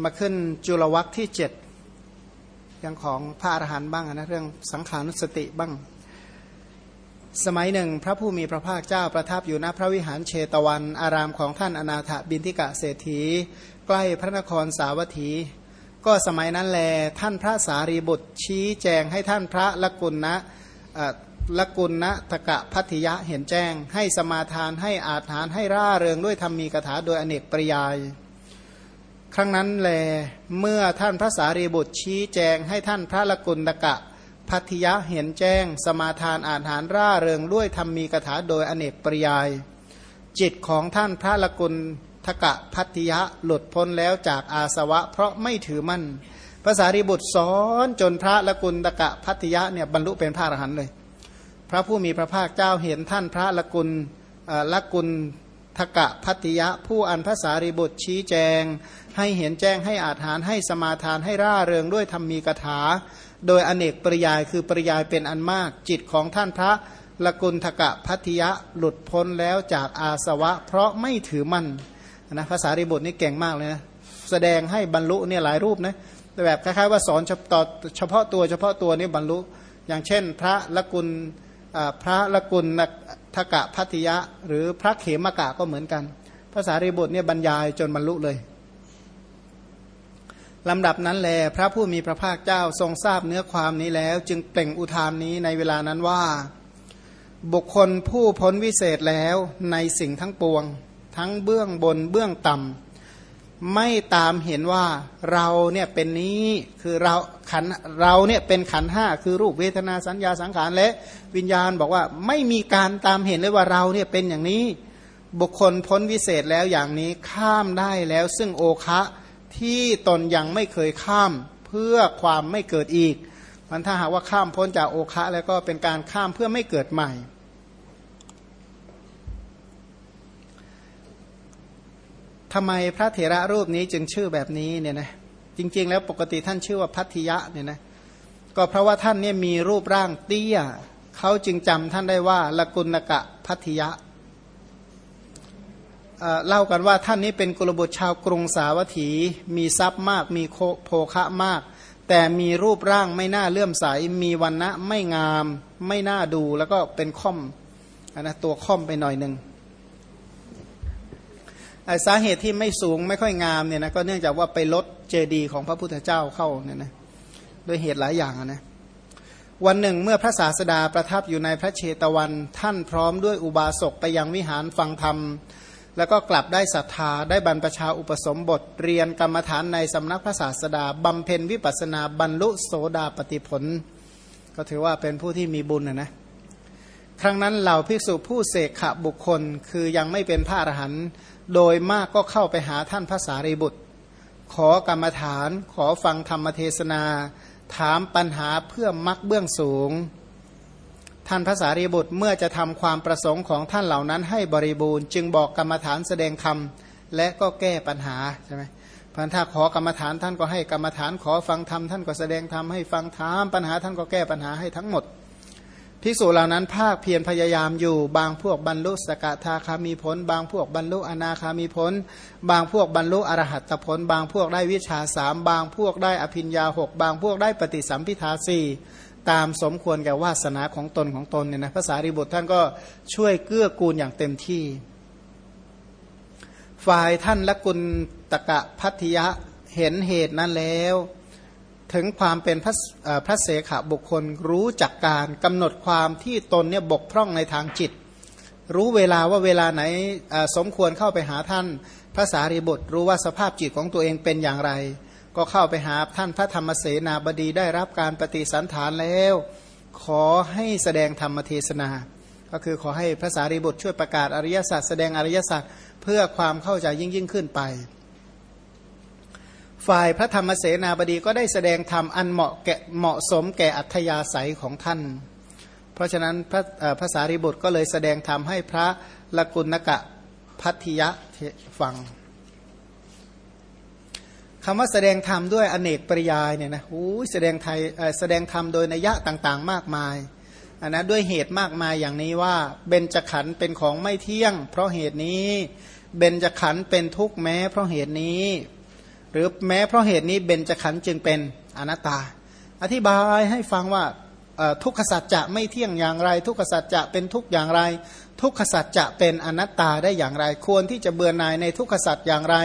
มาขึ้นจุลวัคที่เจ็ดยังของพระอรหันต์บ้างนะเรื่องสังขานุสติบ้าง สมัยหนึ่ง พระผู้มีพระภาคเจ้าประทับอยู่ณพระวิหารเชตวัน อารามของท่านอนาถบินทิกะเศรษฐี ใกล้พระนครสาวัตถี ก็สมัยนั้นแลท่านพระสารีบุตรชี้แจงให้ท่านพระละกุลนะละกุลนะทกะพัทยะเห็นแจ้ง ให้สมาทานให้อาถานให้ร่าเริงด้วยธรรมีกถาโดยอเนกปริยาย ครั้งนั้นแลเมื่อท่านพระสารีบุตรชี้แจงให้ท่านพระละกุลตกะพัทยะเห็นแจ้ง สมาทานอาถานร่าเริงด้วยธรรมีกถาโดยอเนกปริยาย จิตของท่านพระละกุลทกะพัทยะหลุดพ้นแล้วจากอาสวะ เพราะไม่ถือมั่นภาษารีบุตรสอนจนพระละกุลตกะพัทยะเนี่ยบรรลุเป็นพระอรหันต์เลย พระผู้มีพระภาคเจ้าเห็นท่านพระละกุลละกุล ทกะพัติยะ ผู้อันภาษารีบุตรชี้แจง ให้เห็นแจ้งให้อาถานให้สมาทานให้ร่าเริงด้วยธรรมีกถา โดยอเนกปริยายคือปริยายเป็นอันมาก จิตของท่านพระละกุลทกะพัติยะหลุดพ้นแล้วจากอาสวะ เพราะไม่ถือมั่นนะภาษารีบุตรนี่เก่งมากเลยนะแสดงให้บรรลุเนี่ยหลายรูปนะแบบคล้ายๆว่าสอนเฉพาะเฉพาะตัวเฉพาะตัวนี่บรรลุ อย่างเช่น พระละกุลพระละกุล ทกะพัทยะ หรือพระเขมกะก็เหมือนกัน ภาษารีบุตรเนี่ยบรรยายจนบรรลุเลยลำดับนั้นแล พระผู้มีพระภาคเจ้าทรงทราบเนื้อความนี้แล้ว จึงเปล่งอุทานนี้ในเวลานั้นว่า บุคคลผู้พ้นวิเศษแล้วในสิ่งทั้งปวง ทั้งเบื้องบนเบื้องต่ำ ไม่ตามเห็นว่าเราเนี่ยเป็นนี้คือเราขันเราเนี่ยเป็นขันห้าคือรูปเวทนาสัญญาสังขารและวิญญาณบอกว่าไม่มีการตามเห็นเลยว่าเราเนี่ยเป็นอย่างนี้ บุคคลพ้นวิเศษแล้วอย่างนี้ข้ามได้แล้วซึ่งโอคะที่ตนยังไม่เคยข้ามเพื่อความไม่เกิดอีก มันถ้าหากว่าข้ามพ้นจากโอคะแล้วก็เป็นการข้ามเพื่อไม่เกิดใหม่ ทำไมพระเถระรูปนี้จึงชื่อแบบนี้เนี่ยนะจริง ๆ แล้วปกติท่านชื่อว่าพัทธิยะเนี่ยนะก็เพราะว่าท่านเนี่ยมีรูปร่างเตี้ยเขาจึงจำท่านได้ว่าละกุณกะพัทธิยะเล่ากันว่าท่านนี้เป็นกุลบุตรชาวกรุงสาวัตถี มีทรัพย์มาก มีโภคะมาก แต่มีรูปร่างไม่น่าเลื่อมใส มีวันณะไม่งาม ไม่น่าดูแล้วก็เป็นค่อมนะตัวค่อมไปหน่อยหนึ่ง สาเหตุที่ไม่สูงไม่ค่อยงามเนี่ยนะก็เนื่องจากว่าไปลดเจดีย์ของพระพุทธเจ้าเข้าเนี่ยนะโดยเหตุหลายอย่างนะวันหนึ่งเมื่อพระศาสดาประทับอยู่ในพระเชตวันท่านพร้อมด้วยอุบาสกไปยังวิหารฟังธรรม แล้วก็กลับได้ศรัทธาได้บรรพชาอุปสมบทเรียนกรรมฐานในสำนักพระศาสดาบำเพ็ญวิปัสนาบรรลุโสดาปติผล ก็ถือว่าเป็นผู้ที่มีบุญนะนะครั้งนั้นเหล่าภิกษุผู้เสกขบุคคล คือยังไม่เป็นพระอรหันต์ โดยมากก็เข้าไปหาท่านพระสารีบุตร ขอกรรมฐาน ขอฟังธรรมเทศนา ถามปัญหาเพื่อมักเบื้องสูง ท่านพระสารีบุตรเมื่อจะทำความประสงค์ของท่านเหล่านั้นให้บริบูรณ์ จึงบอกกรรมฐานแสดงธรรมและก็แก้ปัญหาใช่ไหมพันถ้าขอกรรมฐานท่านก็ให้กรรมฐานขอฟังธรรมท่านก็แสดงธรรมให้ฟังถามปัญหาท่านก็แก้ปัญหาให้ทั้งหมด ภิกษุเหล่านั้นภาคเพียรพยายามอยู่ บางพวกบรรลุสกทาคามีผล บางพวกบรรลุอนาคามีผล บางพวกบรรลุอรหัตผล บางพวกได้วิชาสามบางพวกได้อภิญญาหกบางพวกได้ปฏิสัมพิทาสี่ตามสมควรแก่วาสนาของตนของตนเนี่ยนะภาษาริบุตรท่านก็ช่วยเกื้อกูลอย่างเต็มที่ ฝ่ายท่านละกุลตะกะพัทยะเห็นเหตุนั้นแล้ว ถึงความเป็นพระพระเสขบุคคลรู้จักการกำหนดความที่ตนเนี่ยบกพร่องในทางจิต รู้เวลาว่าเวลาไหนสมควรเข้าไปหาท่านพระสารีบุตรรู้ว่าสภาพจิตของตัวเองเป็นอย่างไร ก็เข้าไปหาท่านพระธรรมเสนาบดีได้รับการปฏิสันฐานแล้ว ขอให้แสดงธรรมเทศนา ก็คือขอให้พระสารีบุตรช่วยประกาศอริยสัจแสดงอริยสัจเพื่อความเข้าใจยิ่งยิ่งขึ้นไป ฝ่ายพระธรรมเสนาบดีก็ได้แสดงธรรมอันเหมาะแก่เหมาะสมแก่อัธยาศัยของท่าน เพราะฉะนั้นพระภาษาริบุตรก็เลยแสดงธรรมให้พระละกุณกะพัทยะฟังคำว่าแสดงธรรมด้วยอเนกปริยายเนี่ยนะโอ้แสดงไทยแสดงธรรมโดยนัยยะต่างๆ มากมายอันนะด้วยเหตุมากมายอย่างนี้ว่าเบญจขันธ์เป็นของไม่เที่ยง เพราะเหตุนี้เบญจขันธ์เป็นทุกข์แม้ เพราะเหตุนี้ หรือแม้เพราะเหตุนี้เบญจขันธ์จึงเป็นอนัตตา อธิบายให้ฟังว่าทุกขสัจจะไม่เที่ยงอย่างไร ทุกขสัจจะเป็นทุกอย่างไร ทุกขสัจจะเป็นอนัตตาได้อย่างไร ควรที่จะเบื่อหน่ายในทุกขสัจอย่างไร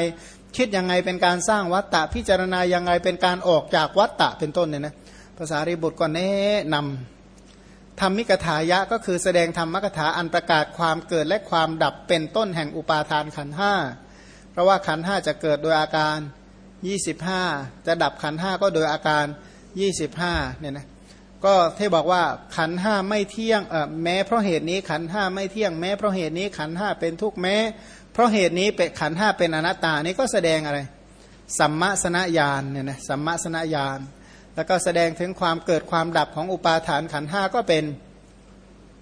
คิดยังไงเป็นการสร้างวัตตะพิจารณายังไงเป็นการออกจากวัตตะเป็นต้นเนี่ยนะภาษาริบุตรก็แนะนำธรรมิกถายะก็คือแสดงธรรมกถาอันประกาศความเกิดและความดับเป็นต้นแห่งอุปาทานขันห้าเพราะว่าขันห้าจะเกิดโดยอาการ 25 จะดับขันห้าก็โดยอาการ 25เนี่ยนะก็เทบอกว่าขันห้าไม่เที่ยงเออแม้เพราะเหตุนี้ขันห้าไม่เที่ยงแม้เพราะเหตุนี้ขันห้าเป็นทุกข์แม้ เพราะเหตุนี้เป็นขันห้าเป็นอนัตตานี่ก็แสดงอะไร สัมมาสนญาณเนี่ยนะสัมมาสนญาณแล้วก็แสดงถึงความเกิดความดับของอุปาทานขันห้าก็เป็น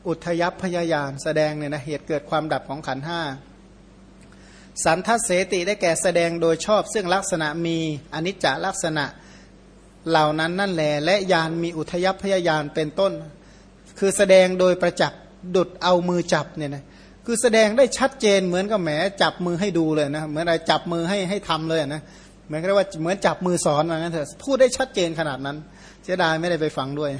อุทยพยายานแสดงเนี่ยนะเหตุเกิดความดับของขันห้า สันทัศเสติได้แก่แสดงโดยชอบ ซึ่งลักษณะมีอนิจจลักษณะเหล่านั้นนั่นแหละและยานมีอุทยพยายานเป็นต้น คือแสดงโดยประจักษ์ดุดเอามือจับเนี่ยนะคือแสดงได้ชัดเจนเหมือนกับแหมจับมือให้ดูเลยนะเหมือนอะไรจับมือให้ให้ทำเลยนะเหมือนกับว่าเหมือนจับมือสอนว่างั้นเถอะพูดได้ชัดเจนขนาดนั้นเสียดายไม่ได้ไปฟังด้วย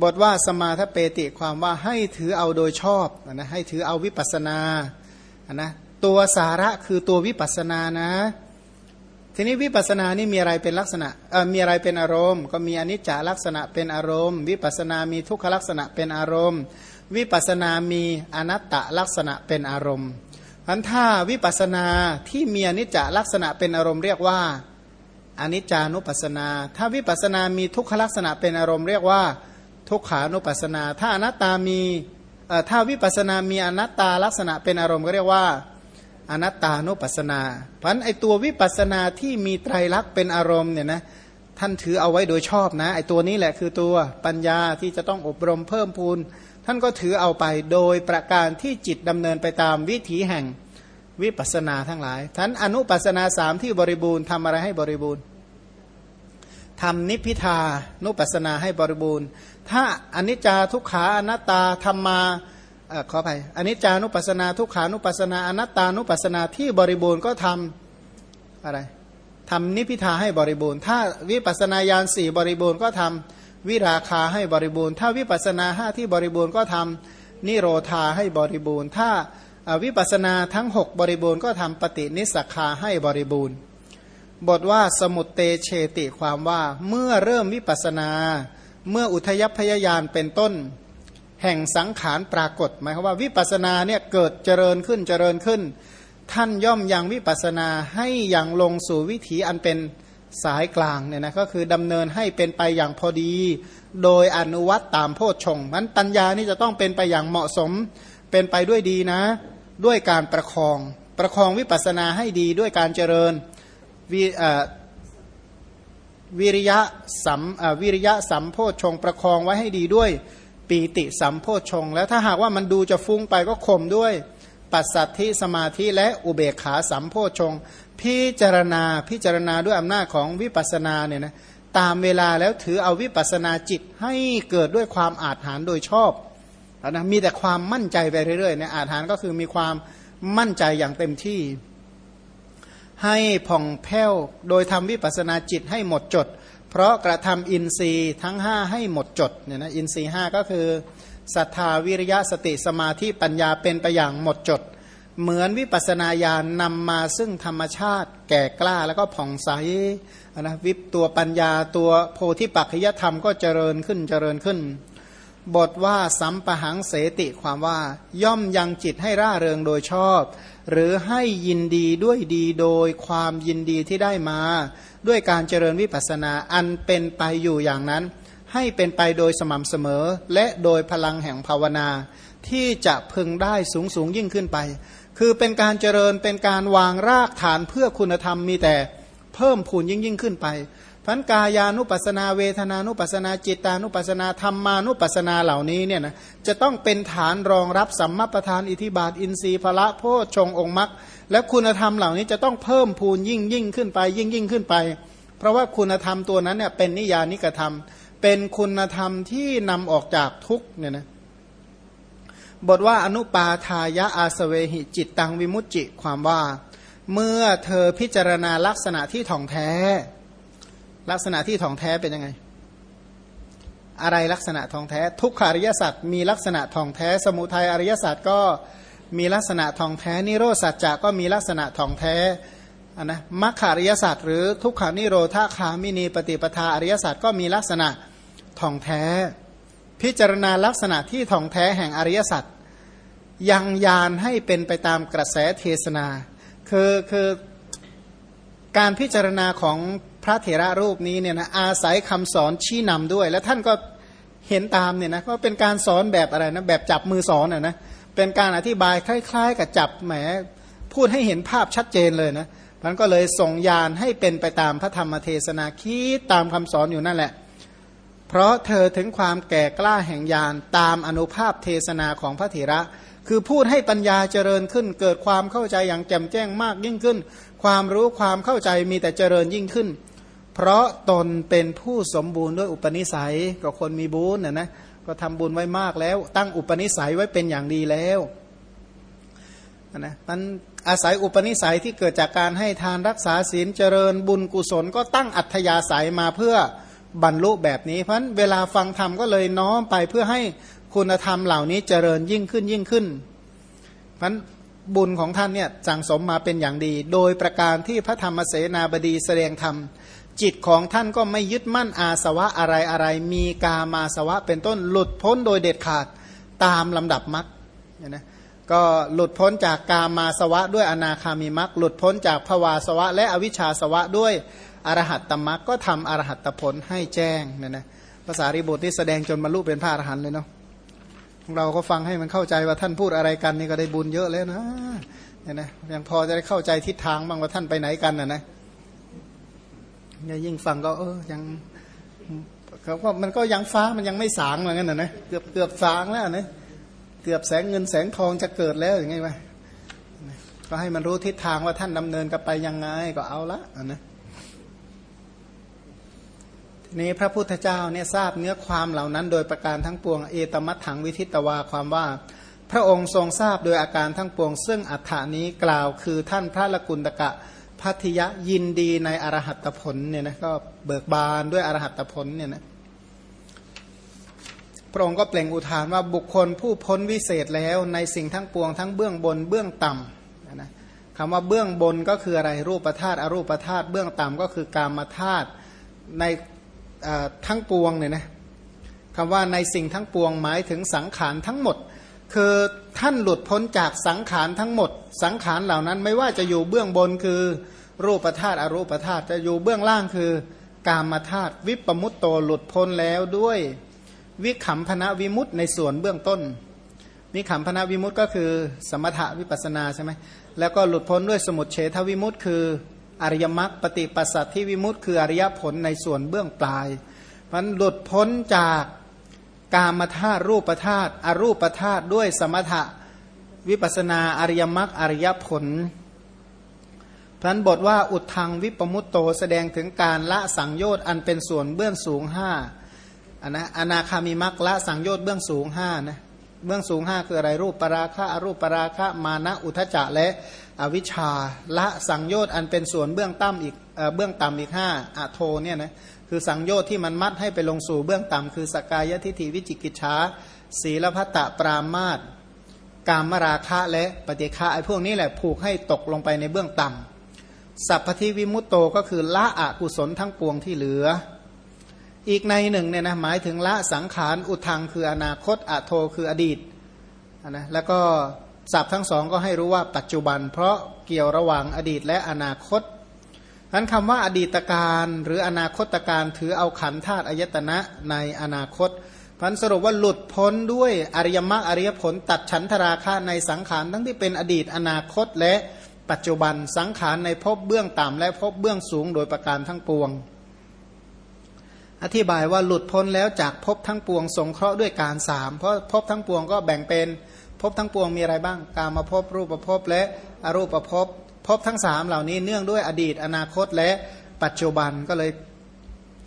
บทว่าสมาทเปติความว่าให้ถือเอาโดยชอบนะให้ถือเอาวิปัสนานะตัวสาระคือตัววิปัสนานะ ทีนี้วิปัสนานี่มีอะไรเป็นลักษณะเออมีอะไรเป็นอารมณ์ ก็มีอนิจจลักษณะเป็นอารมณ์ วิปัสนามีทุกขลักษณะเป็นอารมณ์ วิปัสนามีอนัตตลักษณะเป็นอารมณ์พันถ้าวิปัสนาที่มีอนิจจลักษณะเป็นอารมณ์เรียกว่าอนิจจานุปัสนา ถ้าวิปัสสนามีทุกขลักษณะเป็นอารมณ์เรียกว่า ทุกขานุปัสสนา ถ้าอนัตตามีถ้าวิปัสสนามีอนัตตาลักษณะเป็นอารมณ์ก็เรียกว่าอนัตตานุปัสนาพันไอตัววิปัสนาที่มีไตรลักษณ์เป็นอารมณ์เนี่ยนะท่านถือเอาไว้โดยชอบนะไอตัวนี้แหละคือตัวปัญญาที่จะต้องอบรมเพิ่มพูน ท่านก็ถือเอาไปโดยประการที่จิตดำเนินไปตามวิถีแห่งวิปัสนาทั้งหลายท่านอนุปัสนาสามที่บริบูรณ์ทำอะไรให้บริบูรณ์ทำนิพิทานุปัสนาให้บริบูรณ์ ถ้าอนิจจาทุกขาอนัตตาธรรมาขออภัยอนนี้จานุปัสนาทุกขานุปัสนาอนัตตานุปัสนาที่บริบูรณ์ก็ทำอะไรทำนิพิทาให้บริบูรณ์ ถ้าวิปัสนาญาณสี่บริบูรณ์ก็ทำวิราคาให้บริบูรณ์ ถ้าวิปัสนาห้าที่บริบูรณ์ก็ทำนิโรธาให้บริบูรณ์ ถ้าวิปัสนาทั้ง 6 บริบูรณ์ก็ทำปฏินิสคาให้บริบูรณ์ บทว่าสมุตเตเชติความว่าเมื่อเริ่มวิปัสนา เมื่ออุทยพยายานเป็นต้น แห่งสังขารปรากฏ หมายความว่าวิปัสนาเนี่ยเกิดเจริญขึ้นเจริญขึ้น ท่านย่อมยังวิปัสนาให้อย่างลงสู่วิถีอันเป็นสายกลางเนี่ยนะก็คือดำเนินให้เป็นไปอย่างพอดี โดยอนุวัตตามโพชฌงมันปัญญานี่จะต้องเป็นไปอย่างเหมาะสม เป็นไปด้วยดีนะ ด้วยการประคอง ประคองวิปัสนาให้ดีด้วยการเจริญวิ วิริยะสัมวิริยะสัมโพชฌงประคองไว้ให้ดีด้วย ปีติสัมโพชง แล้วถ้าหากว่ามันดูจะฟุ้งไปก็ข่มด้วย ปัสสัทธิสมาธิและอุเบกขาสัมโพชง พิจารณาพิจารณาด้วยอำนาจของวิปัสสนาเนี่ยนะตามเวลาแล้วถือเอาวิปัสสนาจิตให้เกิดด้วยความอาถรรโดยชอบนะมีแต่ความมั่นใจไปเรื่อยๆเนี่ยอาถรรก็คือมีความมั่นใจอย่างเต็มที่ ให้ผ่องแผ้ว โดยทำวิปัสนาจิตให้หมดจด เพราะกระทำอินทรีย์ทั้ง 5 ให้หมดจดเนี่ยนะอินทรีย์ 5 ก็คือศรัทธาวิริยะสติสมาธิปัญญาเป็นไปอย่างหมดจด เหมือนวิปัสนาญาณนำมาซึ่งธรรมชาติ แก่กล้าแล้วก็ผ่องใสนะวิปตัวปัญญาตัวโพธิปัจจยธรรมก็เจริญขึ้นเจริญขึ้น บทว่าสัมปหังเสติความว่าย่อมยังจิตให้ร่าเริงโดยชอบ หรือให้ยินดีด้วยดีโดยความยินดีที่ได้มา ด้วยการเจริญวิปัสนาอันเป็นไปอยู่อย่างนั้น ให้เป็นไปโดยสม่ำเสมอ และโดยพลังแห่งภาวนา ที่จะพึงได้สูงสูงยิ่งขึ้นไป คือเป็นการเจริญเป็นการวางรากฐานเพื่อคุณธรรมมีแต่เพิ่มพูนยิ่งยิ่งขึ้นไป พันกายานุปัสนาเวทนานุปัสนาจิตานุปัสนาธรรมานุปัสนาเหล่านี้เนี่ยนะจะต้องเป็นฐานรองรับสัมมาประธานอิทิบาทอินทรีย์พละโพชงองค์มรรคและคุณธรรมเหล่านี้จะต้องเพิ่มพูนยิ่งยิ่งขึ้นไปยิ่งยิ่งขึ้นไป เพราะว่าคุณธรรมตัวนั้นเนี่ยเป็นนิยานิกธรรม เป็นคุณธรรมที่นำออกจากทุกเนี่ยนะบทว่าอนุปาทายะอาสเวหิจิตตังวิมุตจิความว่า เมื่อเธอพิจารณาลักษณะที่ถ่องแท้ ลักษณะที่ถ่องแท้เป็นยังไง อะไรลักษณะทองแท้ ทุกขาริยสัจมีลักษณะทองแท้ สมุทัยอริยสัจก็มีลักษณะทองแท้ นิโรธสัจจะก็มีลักษณะทองแท้นนะมัคคาริยสัจหรือทุกขานิโรธาคามินีปฏิปทาอริยสัจก็มีลักษณะทองแท้ พิจารณาลักษณะที่ทองแท้แห่งอริยสัจยังยานให้เป็นไปตามกระแสเทศนา คือคือการพิจารณาของ พระเถระรูปนี้เนี่ยนะอาศัยคำสอนชี้นำด้วย แล้วท่านก็เห็นตามเนี่ยนะก็เป็นการสอนแบบอะไรนะแบบจับมือสอนอะนะเป็นการอธิบายคล้าย ๆ กับจับแหมพูดให้เห็นภาพชัดเจนเลยนะมันก็เลยส่งยานให้เป็นไปตามพระธรรมเทศนาคิดตามคำสอนอยู่นั่นแหละ เพราะเธอถึงความแก่กล้าแห่งยานตามอนุภาพเทศนาของพระเถระ คือพูดให้ปัญญาเจริญขึ้น เกิดความเข้าใจอย่างแจ่มแจ้งมากยิ่งขึ้น ความรู้ความเข้าใจมีแต่เจริญยิ่งขึ้น เพราะตนเป็นผู้สมบูรณ์ด้วยอุปนิสัยก็คนมีบุญนะนะก็ทำบุญไว้มากแล้ว ตั้งอุปนิสัยไว้เป็นอย่างดีแล้วนะมันอาศัยอุปนิสัยที่เกิดจากการให้ทานรักษาศีลเจริญบุญกุศล ก็ตั้งอัธยาศัยมาเพื่อบรรลุแบบนี้ เพราะเวลาฟังธรรมก็เลยน้อมไปเพื่อให้คุณธรรมเหล่านี้เจริญยิ่งขึ้นยิ่งขึ้น เพราะบุญของท่านเนี่ยสั่งสมมาเป็นอย่างดี โดยประการที่พระธรรมเสนาบดีแสดงธรรม จิตของท่านก็ไม่ยึดมั่นอาสวะอะไรอะไร มีกามาสวะเป็นต้นหลุดพ้นโดยเด็ดขาดตามลำดับมรรคนะก็หลุดพ้นจากกามาสวะด้วยอนาคามีมรรคหลุดพ้นจากภวาสวะ และอวิชชาสวะด้วยอรหัตตมรรคก็ทำอรหัตผลให้แจ้งเนี่ยนะภาษาริบุตรที่แสดงจนบรรลุเป็นพระอรหันต์เลยเนาะเราก็ฟังให้มันเข้าใจว่าท่านพูดอะไรกันนี่ก็ได้บุญเยอะแล้วนะเนี่ยนะยังพอจะได้เข้าใจทิศทางบ้างว่าท่านไปไหนกันนะนะ ยิ่งฟังก็ เออยังเขาก็มันก็ยังฟ้ามันยังไม่สางเหมือนกันนะนะเกือบเกือบสางแล้วนะเกือบแสงเงินแสงทองจะเกิดแล้วอย่างไงวะก็ให้มันรู้ทิศทางว่าท่านดำเนินกันไปยังไงก็เอาละนะทีนี้พระพุทธเจ้าเนี่ยทราบเนื้อความเหล่านั้น โดยประการทั้งปวงเอตมัตถังวิทิตวาความว่า พระองค์ทรงทราบโดยอาการทั้งปวง ซึ่งอัฏฐานี้กล่าวคือท่านพระละกุณตกะ พัทยะยินดีในอรหัตผลเนี่ยนะก็เบิกบานด้วยอรหัตผลเนี่ยนะพระองค์ก็เปล่งอุทานว่าบุคคลผู้พ้นวิเศษแล้วในสิ่งทั้งปวงทั้งเบื้องบนเบื้องต่ำนะคำว่าเบื้องบนก็คืออะไรรูปธาตุอรูปธาตุเบื้องต่ำก็คือกามธาตุในทั้งปวงเนี่ยนะคำว่าในสิ่งทั้งปวงหมายถึงสังขารทั้งหมด คือท่านหลุดพ้นจากสังขารทั้งหมด สังขารเหล่านั้นไม่ว่าจะอยู่เบื้องบนคือรูปธาตุอรูปธาตุจะอยู่เบื้องล่างคือกามธาตุวิปมุตโตหลุดพ้นแล้วด้วย วิขำพนะวิมุตในส่วนเบื้องต้น วิขำพนะวิมุตก็คือ สมถะวิปัสนาใช่ไหมแล้วก็หลุดพ้นด้วยสมุทเฉทวิมุตคืออริยมรรคปฏิปัสสัตที่วิมุตคืออริยผลในส่วนเบื้องปลายมันหลุดพ้นจาก กามธาตุรูปธาตุอรูปธาตุด้วยสมถะวิปัสนาอริยมรรคอริยผลพันบทว่าอุดทางวิปมุตโตแสดงถึงการละสังโยชน์อันเป็นส่วนเบื้องสูงห้าอันนะอนาคามีมรรคละสังโยชน์เบื้องสูงห้านะเบื้องสูงห้าคืออะไรรูปปราคะอรูปปราคะมานะอุทจจะและ อวิชชาละสังโยชน์อันเป็นส่วนเบื้องต่ำอีกเบื้องต่ำอีกห้าอโทเนี่ยนะคือสังโยชน์ที่มันมัดให้ไปลงสู่เบื้องต่ำคือสกายทิฏฐิวิจิกิจฉาศีลพัตตปรามาตกามราคะและปฏิฆะไอ้พวกนี้แหละผูกให้ตกลงไปในเบื้องต่ำสัพพทิวิมุตโตก็คือละอกุศลทั้งปวงที่เหลือ อีกในหนึ่งเนี่ยนะหมายถึงละสังขารอุทังคืออนาคตอโทคืออดีตนะแล้วก็ สับทั้งสองก็ให้รู้ว่าปัจจุบัน เพราะเกี่ยวระหว่างอดีตและอนาคตนั้นคำว่าอดีตการหรืออนาคตการถือเอาขันธาตุอายตนะในอนาคตพันสรุปว่าหลุดพ้นด้วยอริยมรรคอริยผลตัดฉันทราคะในสังขารทั้งที่เป็นอดีตอนาคตและปัจจุบันสังขารในภพเบื้องต่ำและภพเบื้องสูงโดยประการทั้งปวง อธิบายว่าหลุดพ้นแล้วจากภพทั้งปวงสงเคราะห์ด้วยการสามเพราะภพทั้งปวงก็แบ่งเป็น ภพทั้งปวงมีอะไรบ้าง กามาภพรูปภพบและอรูปภพบพบทั้งสามเหล่านี้เนื่องด้วยอดีต อนาคตและปัจจุบันก็เลย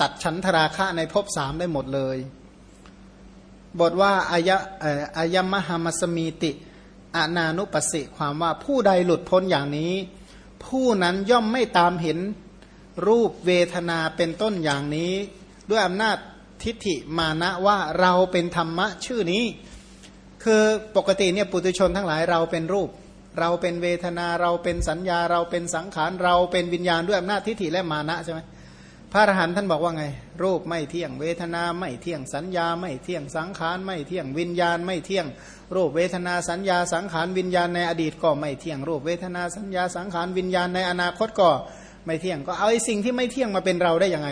ตัดชั้นธราคะในภพสามได้หมดเลย บทว่าอายะอายมหามสมีติอนานุปสิความว่าผู้ใดหลุดพ้นอย่างนี้ ผู้นั้นย่อมไม่ตามเห็นรูปเวทนาเป็นต้นอย่างนี้ ด้วยอำนาจทิฏฐิมานะว่าเราเป็นธรรมะชื่อนี้ คือปกติเนี่ยปุถุชนทั้งหลายเราเป็นรูป เราเป็นเวทนาเราเป็นสัญญาเราเป็นสังขารเราเป็นวิญญาณด้วยอำนาจทิฏฐิและมานะใช่ไหมพระอรหันต์ท่านบอกว่าไง รูปไม่เที่ยง เวทนาไม่เที่ยงสัญญาไม่เที่ยงสังขารไม่เที่ยงวิญญาณไม่เที่ยง รูปเวทนาสัญญาสังขารวิญญาณในอดีตก็ไม่เที่ยง รูปเวทนาสัญญาสังขารวิญญาณในอนาคตก็ไม่เที่ยงก็เอาไอ้สิ่งที่ไม่เที่ยงมาเป็นเราได้ยังไง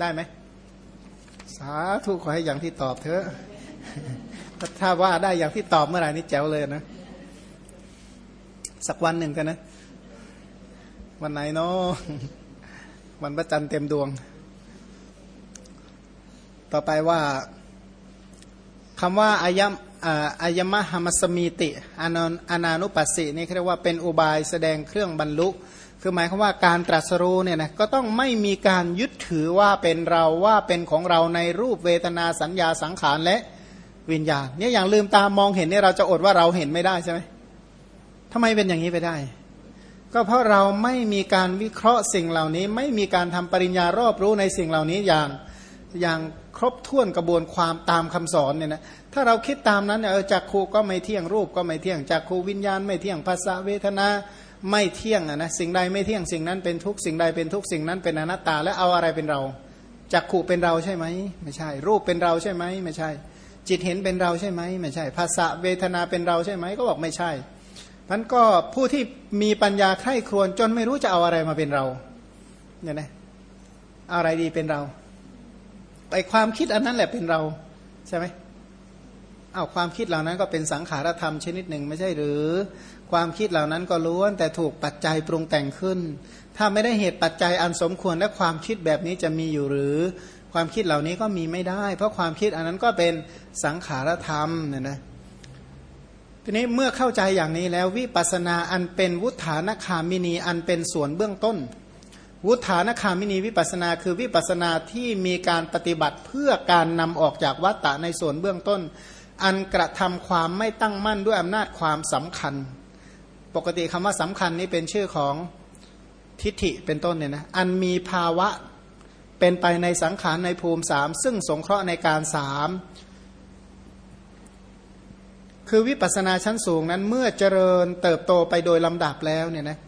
ได้ไหมสาธุขอให้อย่างที่ตอบเถอะ ถ้าว่าได้อย่างที่ตอบเมื่อไหร่นี่แจ๋วเลยนะ สักวันหนึ่งกันนะ วันไหนเนาะวันพระจันทร์เต็มดวง ต่อไปว่าคำว่าอายมอายมะหมัสมีติอนอนานุปัสสินี่เรียกว่าเป็นอุบายแสดงเครื่องบรรลุ คือหมายความว่าการตรัสรู้เนี่ยนะก็ต้องไม่มีการยึดถือว่าเป็นเราว่าเป็นของเราในรูปเวทนาสัญญาสังขารและ วิญญาณเนี่ยอย่างลืมตามองเห็นเนี่ยเราจะอดว่าเราเห็นไม่ได้ใช่ไหมทำไมเป็นอย่างนี้ไปได้ ก็เพราะเราไม่มีการวิเคราะห์สิ่งเหล่านี้ ไม่มีการทำปริญญารอบรู้ในสิ่งเหล่านี้อย่างอย่างครบถ้วนกระบวนความตามคำสอนเนี่ยนะถ้าเราคิดตามนั้นเนี่ยจักขูก็ไม่เที่ยงรูปก็ไม่เที่ยงจักขูวิญญาณ ไม่เที่ยงภาษาเวทนาไม่เที่ยงอะนะสิ่งใดไม่เที่ยงสิ่งนั้นเป็นทุกสิ่งใดเป็นทุกสิ่งนั้นเป็นอนัตตาแล้วเอาอะไรเป็นเราจักขู่เป็นเราใช่ไหมไม่ใช่ รูปเป็นเราใช่ไหมไม่ใช่ จิตเห็นเป็นเราใช่ไหมไม่ใช่ ภาษาเวทนาเป็นเราใช่ไหมก็บอกไม่ใช่มันก็ผู้ที่มีปัญญาไข้ครวนจนไม่รู้จะเอาอะไรมาเป็นเราเนี่ยนะอะไรดีเป็นเราไอความคิดอันนั้นแหละเป็นเราใช่ไหมเอาความคิดเหล่านั้นก็เป็นสังขารธรรมชนิดหนึ่งไม่ใช่หรือ ความคิดเหล่านั้นก็ล้วน แต่ถูกปัจจัยปรุงแต่งขึ้น ถ้าไม่ได้เหตุปัจจัยอันสมควรและความคิดแบบนี้จะมีอยู่หรือ ความคิดเหล่านี้ก็มีไม่ได้ เพราะความคิดอันนั้นก็เป็นสังขารธรรมเนี่ยนะทีนี้เมื่อเข้าใจอย่างนี้แล้ววิปัสนาอันเป็นวุฒานคามินีอันเป็นส่วนเบื้องต้น วุฒานคามินีวิปัสนาคือวิปัสนาที่มีการปฏิบัติเพื่อการนำออกจากวัตตะในส่วนเบื้องต้น อันกระทำความไม่ตั้งมั่นด้วยอำนาจความสำคัญ ปกติคำว่าสำคัญนี้เป็นชื่อของทิฏฐิเป็นต้นเนี่ยนะอันมีภาวะ เป็นไปในสังขารในภูมิสามซึ่งสงเคราะห์ในการสามคือวิปัสนาชั้นสูงนั้นเมื่อเจริญเติบโตไปโดยลำดับแล้วเนี่ยนะ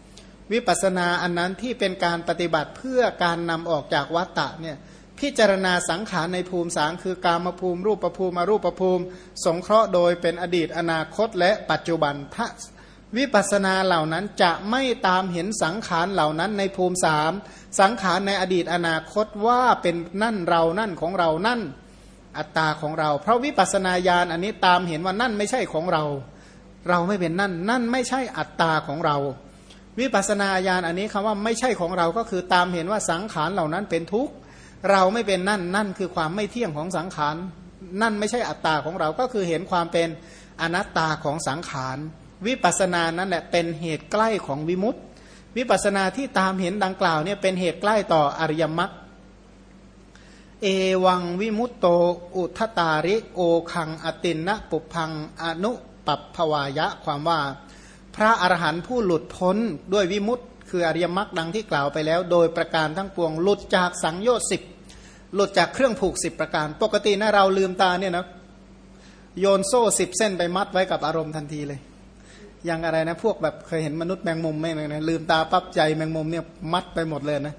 วิปัสนาอันนั้นที่เป็นการปฏิบัติเพื่อการนำออกจากวัตตะเนี่ยพิจารณาสังขารในภูมิสามคือกามภูมิรูปภูมิมารูปภูมิ สงเคราะห์โดยเป็นอดีตอนาคตและปัจจุบัน วิปัสนาเหล่านั้นจะไม่ตามเห็นสังขารเหล่านั้นในภูมิสามสังขารในอดีตอนาคตว่าเป็นนั่นเรานั่นของเรานั่น อัตตาของเรา เพราะวิปัสนาญาณอันนี้ตามเห็นว่านั่นไม่ใช่ของเรา เราไม่เป็นนั่น นั่นไม่ใช่อัตตาของเรา วิปัสนาญาณอันนี้คำว่าไม่ใช่ของเราก็คือตามเห็นว่าสังขารเหล่านั้นเป็นทุกข์เราไม่เป็นนั่นนั่นคือความไม่เที่ยงของสังขารนั่นไม่ใช่อัตตาของเราก็คือเห็นความเป็นอนัตตาของสังขาร วิปัสสนานั้นแหละเป็นเหตุใกล้ของวิมุตติ วิปัสสนาที่ตามเห็นดังกล่าวเนี่ยเป็นเหตุใกล้ต่ออริยมรรคเอวังวิมุตโต อุทตาริ โอคังอตินนะปุพังอนุปัปภวายะ ความว่า พระอรหันต์ผู้หลุดพ้นด้วยวิมุตต์คืออริยมรรคดังที่กล่าวไปแล้ว โดยประการทั้งปวงหลุดจากสังโยชน์สิบหลุดจากเครื่องผูกสิบประการ ปกตินะเราลืมตาเนี่ยนะโยนโซ่สิบเส้นไปมัดไว้กับอารมณ์ทันทีเลย ย่างอะไรนะ พวกแบบเคยเห็นมนุษย์แมงมุมไหมนะลืมตาปั๊บใจแมงมุมเนี่ยมัดไปหมดเลยนะ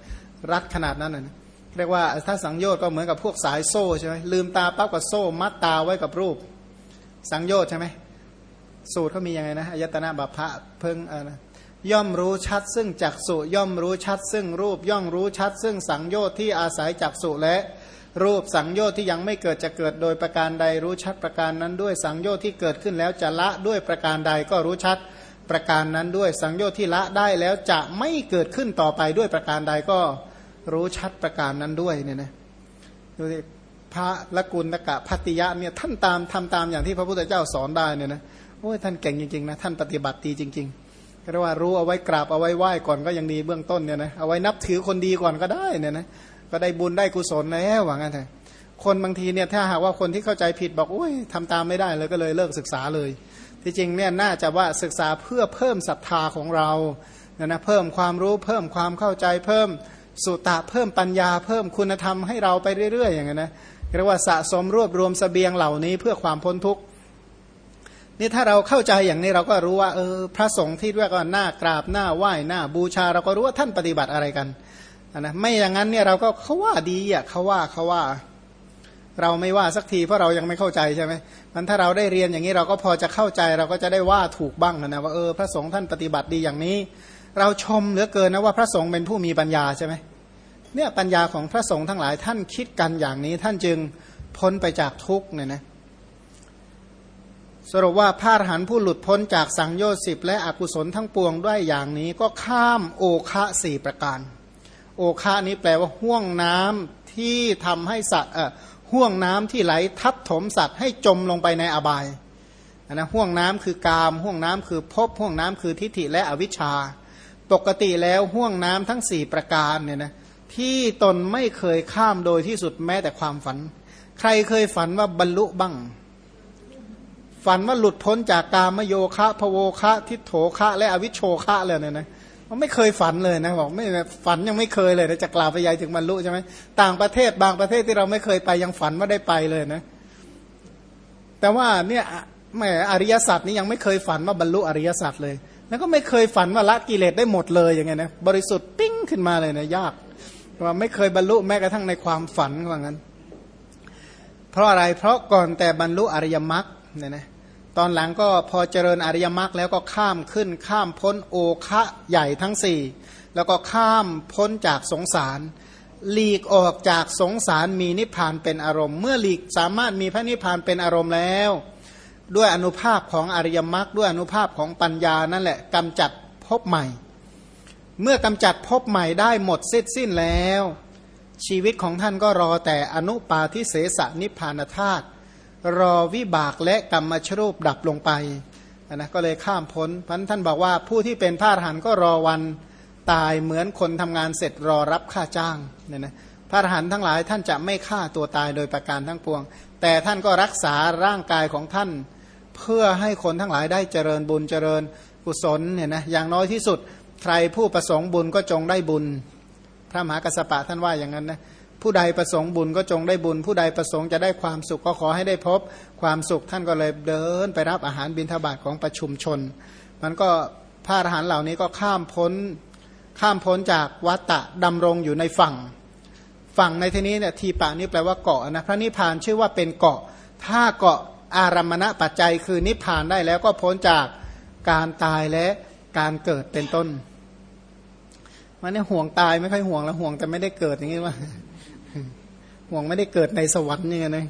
รัดขนาดนั้นนะเรียกว่าถ้าสังโยชน์ก็เหมือนกับพวกสายโซ่ใช่ไหมลืมตาปั๊บกับโซ่ มัดตาไว้กับรูป สังโยชน์ใช่ไหมสูตรเขามียังไงนะอายตนะบัพพะเพิ่งอะนะย่อมรู้ชัดซึ่งจักสุย่อมรู้ชัดซึ่งรูป ย่อมรู้ชัดซึ่งสังโยชน์ที่อาศัยจักสุและ รูปสังโยชน์ที่ยังไม่เกิดจะเกิดโดยประการใดรู้ชัดประการนั้นด้วยสังโยชน์ที่เกิดขึ้นแล้วจะละด้วยประการใดก็รู้ชัดประการนั้นด้วยสังโยชน์ที่ละได้แล้วจะไม่เกิดขึ้นต่อไปด้วยประการใดก็รู้ชัดประการนั้นด้วยเนี่ยนะดูสิพระละกุลตะกะพัติยะเนี่ยท่านตามทำตามอย่างที่พระพุทธเจ้าสอนได้เนี่ยนะโอ้ยท่านเก่งจริงๆนะท่านปฏิบัติดีจริงๆก็เรียกว่ารู้เอาไว้กราบเอาไว้ไหว้ก่อนก็ยังดีเบื้องต้นเนี่ยนะเอาไว้นับถือคนดีก่อนก็ได้เนี่ยนะ ก็ได้บุญได้กุศลแล้วหวังกันเถอะคนบางทีเนี่ยถ้าหากว่าคนที่เข้าใจผิดบอกโอ้ยทำตามไม่ได้เลยก็เลยเลิกศึกษาเลย ที่จริงเนี่ยน่าจะว่าศึกษาเพื่อเพิ่มศรัทธาของเราเนะนะเพิ่มความรู้เพิ่มความเข้าใจเพิ่มสุตะเพิ่มปัญญาเพิ่มคุณธรรมให้เราไปเรื่อย ๆ อย่างนั้นนะเรียกว่าสะสมรวบรวมสเสบียงเหล่านี้เพื่อความพ้นทุกข์นี่ถ้าเราเข้าใจอย่างนี้เราก็รู้ว่าเออพระสงฆ์ที่เรียกว่าหน้ากราบหน้าไหว้หน้าบูชา เราก็รู้ว่าท่านปฏิบัติอะไรกัน นะไม่อย่างนั้นเนี่ยเราก็เขาว่าดีอะเขาว่าเขาว่า เราไม่ว่าสักทีเพราะเรายังไม่เข้าใจใช่ไหมมันถ้าเราได้เรียนอย่างนี้เราก็พอจะเข้าใจเราก็จะได้ว่าถูกบ้างนะว่าเออพระสงฆ์ท่านปฏิบัติดีอย่างนี้ เราชมเหลือเกินนะว่าพระสงฆ์เป็นผู้มีปัญญาใช่ไหมเนี่ยปัญญาของพระสงฆ์ทั้งหลายท่านคิดกันอย่างนี้ ท่านจึงพ้นไปจากทุกข์เนี่ยนะสรุปว่าพระอรหันต์ผู้หลุดพ้นจากสังโยชน์สิบและอกุศลทั้งปวงด้วยอย่างนี้ก็ข้ามโอคะสี่ประการ โอคะนี้แปลว่าห่วงน้ำที่ทำให้สัตว์เอ่อห่วงน้ำที่ไหลทับถมสัตว์ให้จมลงไปในอบายนะห่วงน้ำคือกามห่วงน้ำคือภพห่วงน้ำคือทิฏฐิและอวิชชา ปกติแล้วห่วงน้ำทั้งสี่ประการเนี่ยนะที่ตนไม่เคยข้ามโดยที่สุดแม้แต่ความฝัน ใครเคยฝันว่าบรรลุบ้าง ฝันว่าหลุดพ้นจากกามโยคะพโวคะ ทิโถคะ และอวิชโชคะเลยเนี่ยนะ มันไม่เคยฝันเลยนะบอกไม่ฝันยังไม่เคยเลยนะจะกล่าวไปยายถึงบรรลุใช่ไหมต่างประเทศบางประเทศที่เราไม่เคยไปยังฝันว่าได้ไปเลยนะ แต่ว่าเนี่ยแหมอริยสัจนี่ยังไม่เคยฝันว่าบรรลุอริยสัจเลย แล้วก็ไม่เคยฝันว่าละกิเลสได้หมดเลยอย่างเงี้ยนะบริสุทธิ์ปิ้งขึ้นมาเลยนะยากว่าไม่เคยบรรลุแม้กระทั่งในความฝันว่างั้น เพราะอะไรเพราะก่อนแต่บรรลุอริยมรรคเนี่ยนะ ตอนหลังก็พอเจริญอริยมรรคแล้วก็ข้ามขึ้นข้ามพ้นโอคะใหญ่ทั้งสี่แล้วก็ข้ามพ้นจากสงสาร หลีกออกจากสงสารมีนิพพานเป็นอารมณ์ เมื่อหลีกสามารถมีพระนิพพานเป็นอารมณ์แล้ว ด้วยอนุภาพของอริยมรรคด้วยอนุภาพของปัญญานั่นแหละกำจัดภพใหม่ เมื่อกำจัดภพใหม่ได้หมดสิ้นสิ้นแล้ว ชีวิตของท่านก็รอแต่อนุปาทิเสสนิพพานธาตุ รอวิบากและกรรมชรูปดับลงไปนะก็เลยข้ามพ้นพันท่านบอกว่าผู้ที่เป็นพระอรหันต์ก็รอวันตายเหมือนคนทำงานเสร็จรอรับค่าจ้างเนี่ยนะพระอรหันต์ทั้งหลายท่านจะไม่ฆ่าตัวตายโดยประการทั้งปวง แต่ท่านก็รักษาร่างกายของท่าน เพื่อให้คนทั้งหลายได้เจริญบุญเจริญกุศลเนี่ยนะอย่างน้อยที่สุด ใครผู้ประสงค์บุญก็จงได้บุญ พระมหากัสสปะท่านว่าอย่างนั้นนะ ผู้ใดประสงค์บุญก็จงได้บุญ ผู้ใดประสงค์จะได้ความสุขก็ขอให้ได้พบความสุขท่านก็เลยเดินไปรับอาหารบิณฑบาตของประชุมชน มันก็พระอรหันต์เหล่านี้ก็ข้ามพ้นข้ามพ้นจากวัตตะดำรงอยู่ในฝั่ง ฝั่งในที่นี้เนี่ยทีปะนี้แปลว่าเกาะนะพระนิพพานชื่อว่าเป็นเกาะ ถ้าเกาะอารมณะปัจจัยคือนิพพานได้แล้วก็พ้นจากการตายและการเกิดเป็นต้น มันเนี่ยห่วงตายไม่ค่อยห่วงแล้วห่วงแต่ไม่ได้เกิดอย่างนี้ว่า ห่วงไม่ได้เกิดในสวรรค์เนี่ยนะ